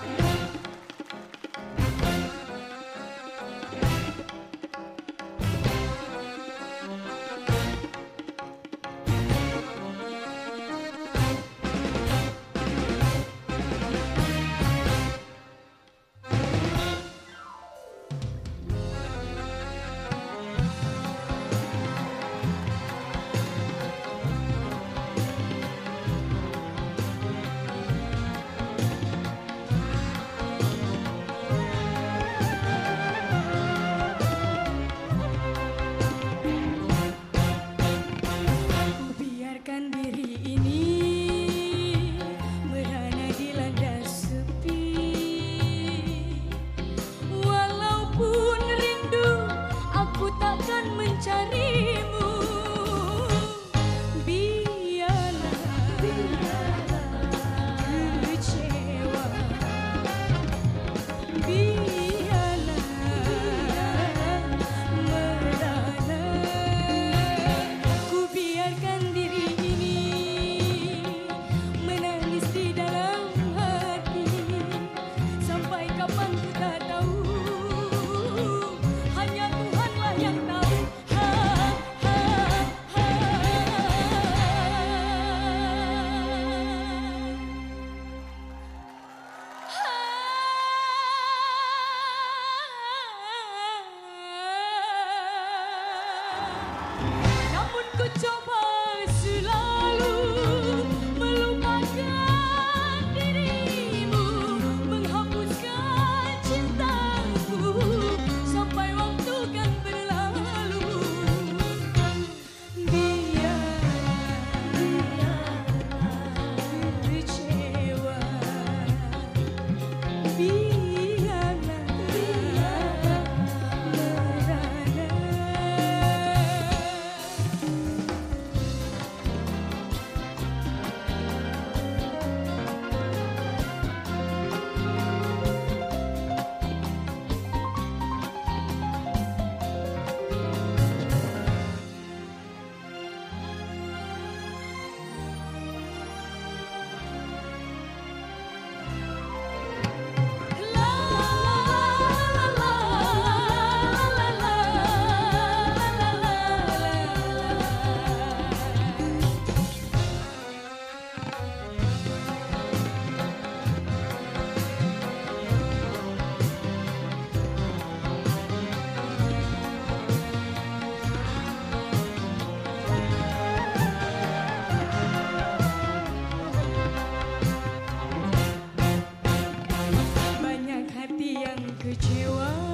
sampai waktu